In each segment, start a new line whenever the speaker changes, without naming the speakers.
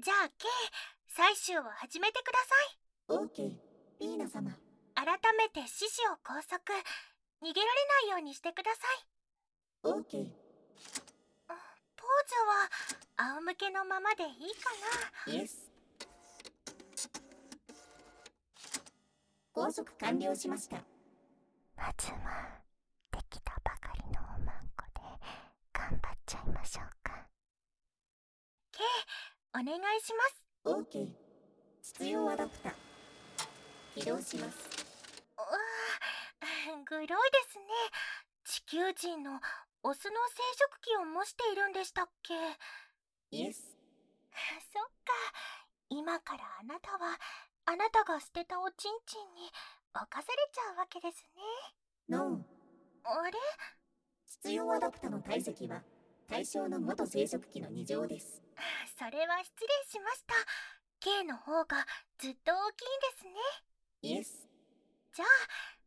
じゃあ K 採集を始めてくだ
さい。OK ピー。ナ様。
改めて獅子を拘束。逃げられないようにしてくださ
い。OK ポーズ
は仰向けのままでいいか
な。Yes 拘束完了しました。
まずはできたばかりのおまんこで頑張っちゃいましょう
お願いします。
OK 必要アダプタ起動します。
グロいですね。地球人のオスの生殖器を模しているんでしたっけ？
イエス
そっか。今からあなたはあなたが捨てたおちんちんに侵されちゃうわけですね。
ノー
あれ？
必要アダプタの体積は？対象の元生殖器の2乗です。
それは失礼しました。K の方がずっと大きいんですね。
イエス。
じゃあ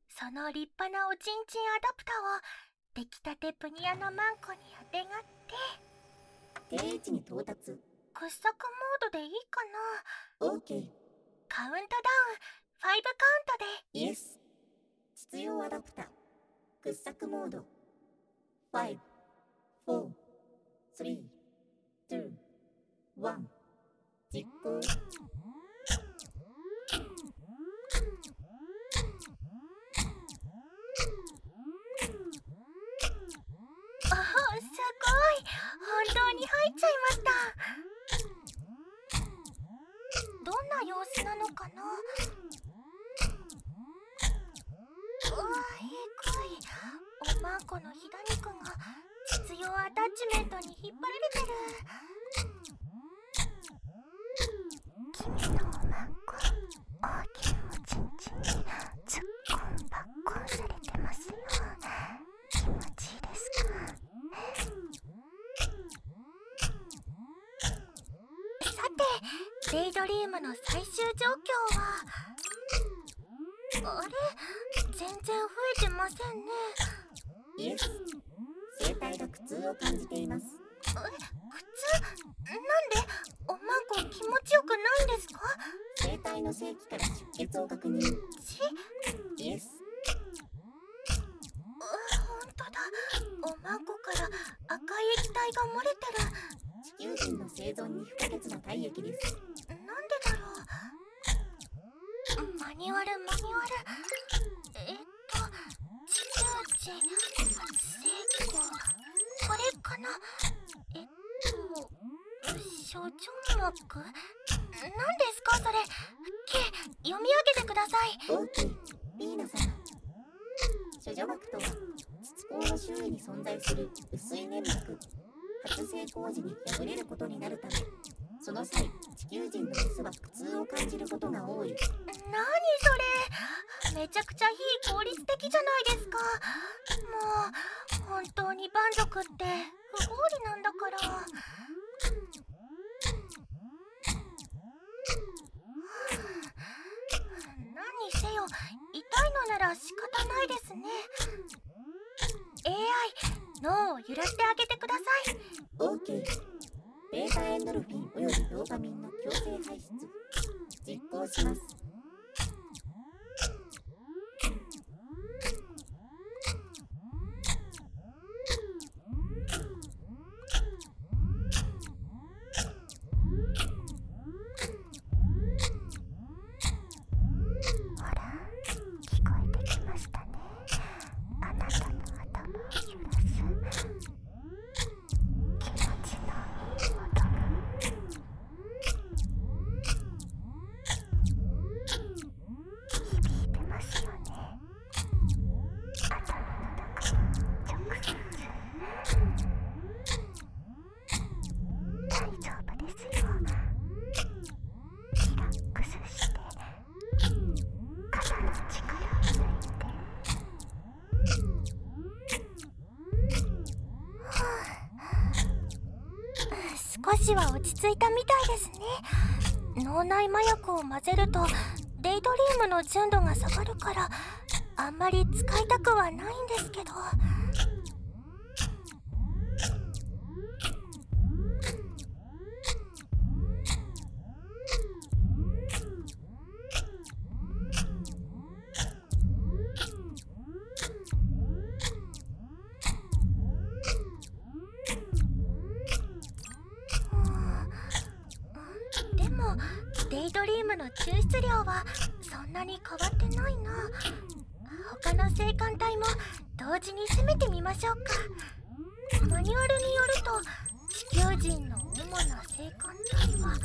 その立派なおちんちんアダプタを出来たてプニアのマンコにあてがって。
定位置に到達。
掘削モードでいいか
な。OK
カウントダウン5カウントで。
イエス。必要アダプタ掘削モード。5 4 3 2 1実行。
本当に入っちゃいました。どんな様子なのかな？うわえぐい。おまんこのひだ肉が実用アタッチメントに引っ張られてる
君のおまん。こ大きなおちんちんに突っ込んばっこんされてますよ気持ちいいですかさて
デイドリームの最終状況はあれ？全然増えてませんね。
体が苦痛を感じています。
え苦痛？なんで？おまんこ気持ちよくないんですか？
生体の正規から出血を確認。
症状膜何ですか？それ。K 読み上げてください。
ビーナ様処女膜とは膣口の周囲に存在する薄い粘膜発生工事に破れることになるためその際地球人のメスは苦痛を感じることが多い。何
それ？めちゃくちゃ非効率的じゃないですか。もう本当に蛮族って不合理なんだから何にせよ仕方ないですね。AI 脳を揺らしてあげてください。
OK ベータエンドルフィンおよびドーパミンの強制排出実行します。
少しは落ち着いたみたいですね。脳内麻薬を混ぜるとデイドリームの純度が下がるからあんまり使いたくはないんですけど。の抽出量はそんなに変わってないな。他の性感帯も同時に攻めてみましょうか。マニュアルによると地球人の主な性感帯はあ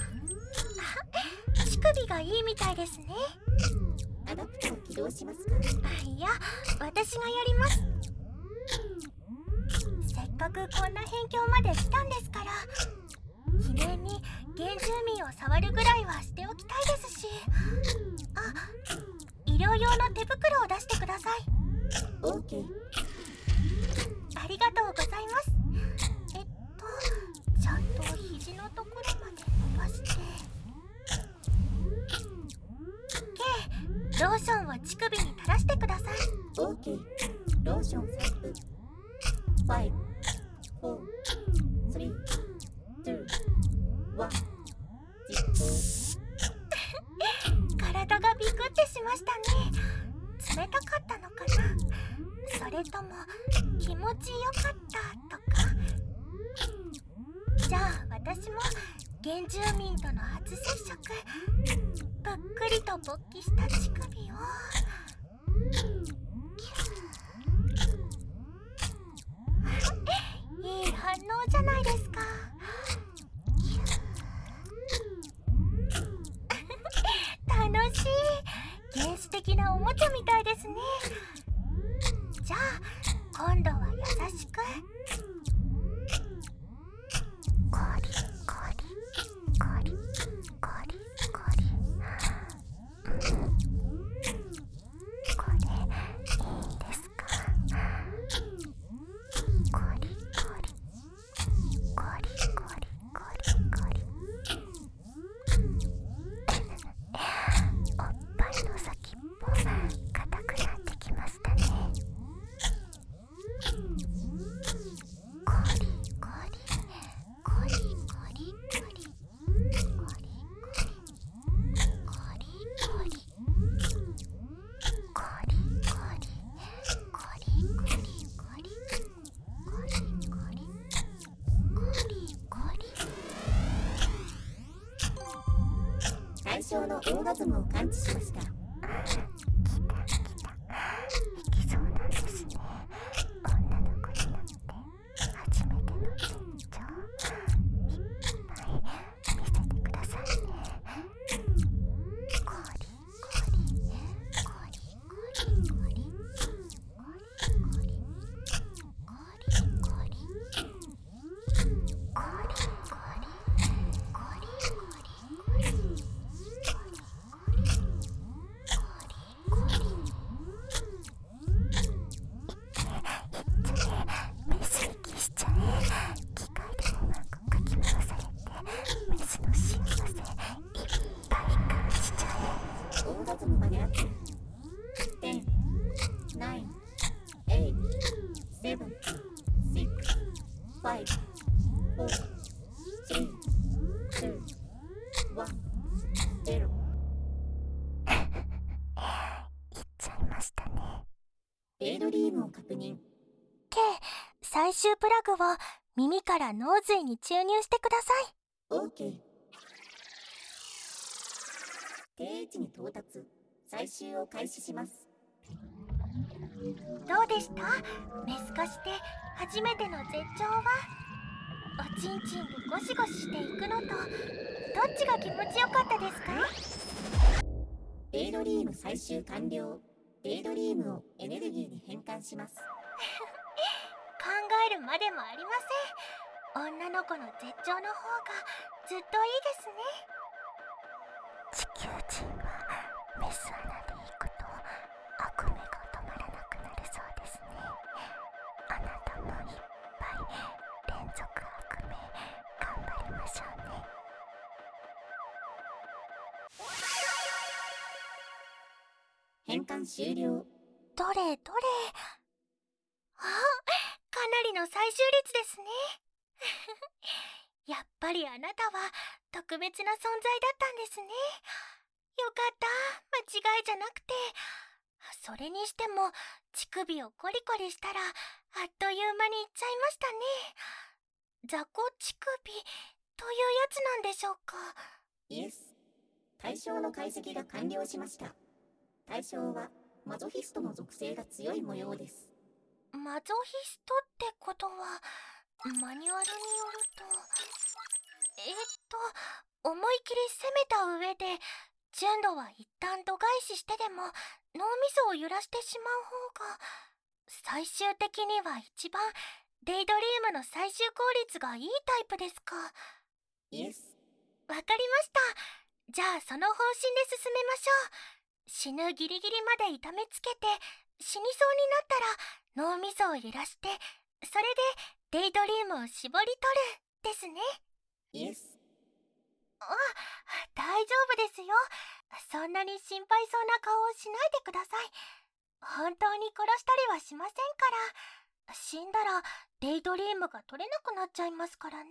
乳首がいいみたいですね。
アダプタを起動しますか？
あいや私がやります。せっかくこんな辺境まで来たんですから記念に原住民を触るぐらいはしてし。あ医療用の手袋を出してください。
OK
ありがとうございます。えっとちゃんと肘のところまで伸ばして。K ローションを乳首に垂らしてください。
OK ローション3分5 4 3 2 1
ましたね。冷たかったのかな。それとも気持ちよかったとか。じゃあ私も原住民との初接触。ぷっくりと勃起した乳首を。いい反応じゃないですか。原始的なおもちゃみたいですね。じゃあ今度は優しく。
ムを感知しました。
最終プラグを耳から脳髄に注入してください。
OK 定位置に到達。最終を開始します。
どうでした？メス化して初めての絶頂は？おちんちんでゴシゴシしていくのと？どっちが気持ちよかったですか？
デイドリーム最終完了。デイドリームをエネルギーに変換します。
考えるまでもありません。女の子の絶頂の方がずっといいですね。
地球人はメス穴で行くと悪夢が止まらなくなるそうですねあなたもいっぱい連続悪夢頑張りましょうね
変換終了。
どれどれ。あかなりの再就率ですね。やっぱりあなたは特別な存在だったんですね。った。間違いじゃなくて。それにしても乳首をコリコリしたらあっという間にいっちゃいましたね。雑魚乳首というやつなんでしょうか。
イエス対象の解析が完了しました。対象はマゾヒストの属性が強い模様です。
マゾヒストってことはマニュアルによるとえー、っと思い切り攻めた上で純度は一旦度外視してでも脳みそを揺らしてしまう方が最終的には一番デイドリームの最終効率がいいタイプですか？
イエス
わかりました。じゃあその方針で進めましょう。死ぬギリギリまで痛めつけて死にそうになったら脳みそを揺らしてそれでデイドリームを絞り取るですね。
イエス
あ大丈夫ですよ。そんなに心配そうな顔をしないでください。本当に殺したりはしませんから。死んだらデイドリームが取れなくなっちゃいますからね。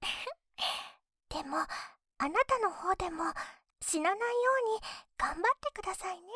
でもあなたの方でも死なないように頑張ってくださいね。